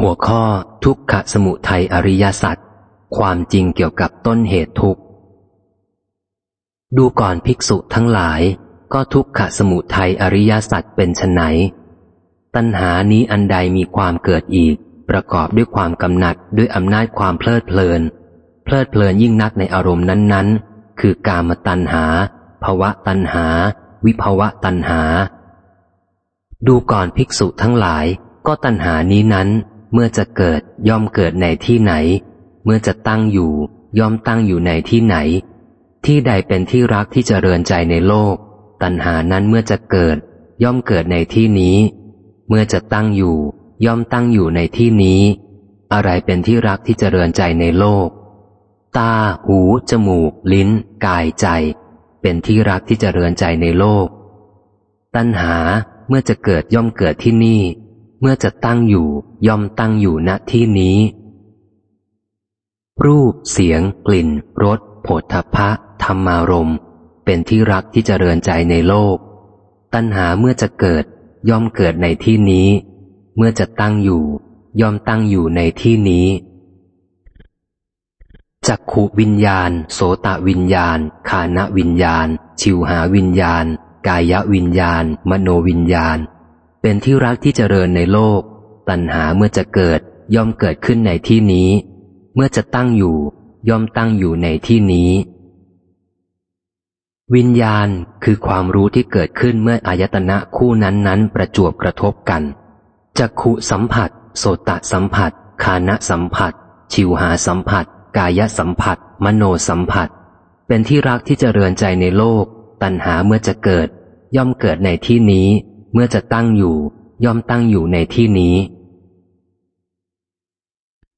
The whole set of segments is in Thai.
หัวข้อทุกขสมุทัยอริยสัจความจริงเกี่ยวกับต้นเหตุทุกข์ ดูก่อนภิกษุทั้งหลาย ก็ทุกขสมุทัยอริยสัจเป็นไฉนตัณหานี้อันใดมีความเกิดอีก ประกอบด้วยความกำหนัดด้วยอำนาจความเพลิดเพลิน เพลิดเพลินยิ่งนักในอารมณ์นั้นๆ คือกามตัณหาภวะตัณหา วิภวะตัณหา ดูก่อนภิกษุทั้งหลาย ก็ตัณหานี้นั้น เมื่อจะเกิดย่อมเกิดในที่ไหน เมื่อจะตั้งอยู่ ย่อมตั้งอยู่ในที่ไหน ที่ใดเป็นที่รักที่จะเริญใจในโลก ตัณหานั้นเมื่อจะเกิด ย่อมเกิดในที่นี้ เมื่อจะตั้งอยู่ ย่อมตั้งอยู่ในที่นี้ อะไรเป็นที่รักที่จะเริญใจในโลก ตา หู จมูก ลิ้น กายใจ เป็นที่รักที่จะเริญใจในโลก ตัณหาเมื่อจะเกิดย่อมเกิดที่นี่ เมื่อจะตั้งอยู่ย่อมตั้งอยู่ณที่นี้ รูป เสียง กลิ่นรสโผฏฐพะธรรมารมเป็นที่รักที่จริญใจในโลก ตัณหาเมื่อจะเกิดย่อมเกิดในที่นี้ เมื่อจะตั้งอยู่ ย่อมตั้งอยู่ในที่นี้จักขุวิญญาณ โสตะวิญญาณ ขานวิญญาณ ชิวหาวิญญาณ กายวิญญาณ มโนวิญญาณ เป็นที่รักที่เจริญในโลก ตัณหาเมื่อจะเกิดย่อมเกิดขึ้นในที่นี้ เมื่อจะตั้งอยู่ ย่อมตั้งอยู่ในที่นี้ วิญญาณคือความรู้ที่เกิดขึ้นเมื่ออายตนะคู่นั้นๆ ประจวบกระทบกันจักขุสัมผัส โสตสัมผัส คานะสัมผัส ชิวหาสัมผัส กายสัมผัส มโนสัมผัส เป็นที่รักที่จเจริญใจในโลก ตัณหาเมื่อจะเกิด ย่อมเกิดในที่นี้ เมื่อจะตั้งอยู่ ย่อมตั้งอยู่ในที่นี้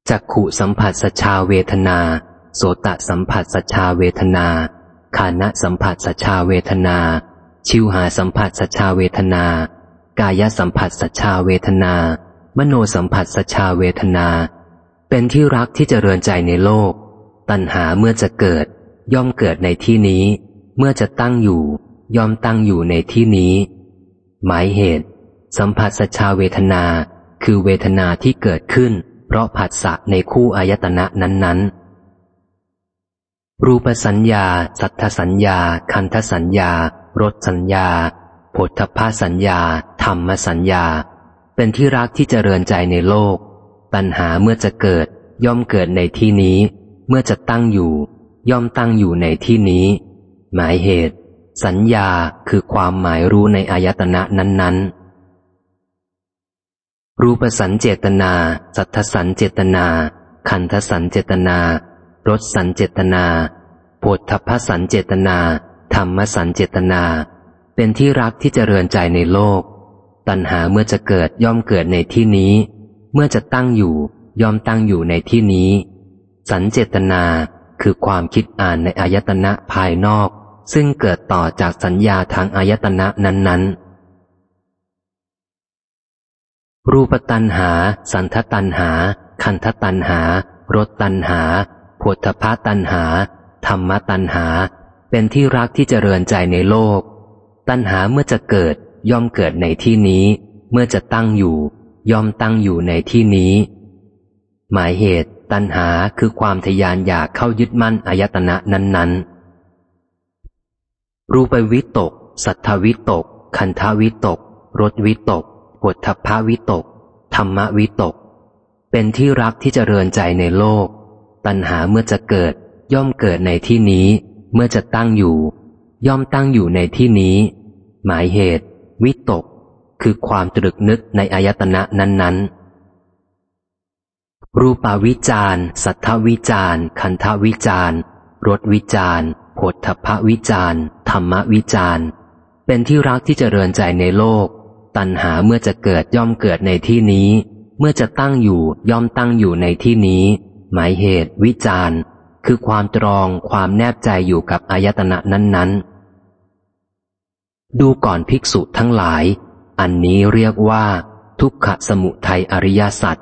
จักขุสัมผัสสชาเวทนา โสตสัมผัสสชาเวทนาขานะสัมผัสสชาเวทนา ชิวหาสัมผัสสชาเวทนา กายสัมผัสสชาเวทนา มโนสัมผัสสชาเวทนา เป็นที่รักที่จริญใจในโลก ตัณหาเมื่อจะเกิด ย่อมเกิดในที่นี้ เมื่อจะตั้งอยู่ ย่อมตั้งอยู่ในที่นี้ หมายเหตุ สัมผัสสชาเวทนา คือเวทนาที่เกิดขึ้น เพราะผัสสะในคู่อายตนะนั้นๆ รูปสัญญา สัทธสัญญา คันธสัญญารสสัญญาผลทพาสัญญา ธรรมสัญญา เป็นที่รักที่เจริญใจในโลก ตัณหาเมื่อจะเกิด ย่อมเกิดในที่นี้ เมื่อจะตั้งอยู่ ย่อมตั้งอยู่ในที่นี้ หมายเหตุ สัญญาคือความหมายรู้ในอายตนะนั้น ๆ รูปสัญเจตนา สัทธสัญเจตนาขันธสัญเจตนารสสัญเจตนาโพธพสัญเจตนา ธรรมสัญเจตนา เป็นที่รักที่จเจริญใจในโลก ตัณหาเมื่อจะเกิดย่อมเกิดในที่นี้ เมื่อจะตั้งอยู่ย่อมตั้งอยู่ในที่นี้ สัญเจตนาคือความคิดอ่านในอายตนะภายนอก ซึ่งเกิดต่อจากสัญญาทางอายตนะนั้น ๆ รูปตันหา สันทตันหา คันทตันหารสตันหาผลทพตันหา ธรรมตันหา เป็นที่รักที่จเจริญใจในโลก ตันหาเมื่อจะเกิดย่อมเกิดในที่นี้ เมื่อจะตั้งอยู่ ย่อมตั้งอยู่ในที่นี้ หมายเหตุตันหาคือความทยานอยากเข้ายึดมั่นอายตนะนั้นๆ รูปวิตก สัทธวิตก คันทวิตก รสวิตกปวดทัพพวิตก ธรรมวิตก เป็นที่รักที่จเจริญใจในโลก ตัณหาเมื่อจะเกิด ย่อมเกิดในที่นี้ เมื่อจะตั้งอยู่ ย่อมตั้งอยู่ในที่นี้ หมายเหตุ วิตก คือความตรึกนึกในอายตนะนั้น ๆรูปาวิจารสัทธวิจารคันทวิจารรสวิจารผลทพวิจาร ธรรมวิจารเป็นที่รักที่จเจริญใจในโลก ตัณหาเมื่อจะเกิดย่อมเกิดในที่นี้ เมื่อจะตั้งอยู่ย่อมตั้งอยู่ในที่นี้ หมายเหตุ วิจารคือความตรองความแนบใจอยู่กับอายตนะนั้นๆ ดูก่อนภิกษุทั้งหลาย อันนี้เรียกว่า ทุกขสมุทัยอริยสัจ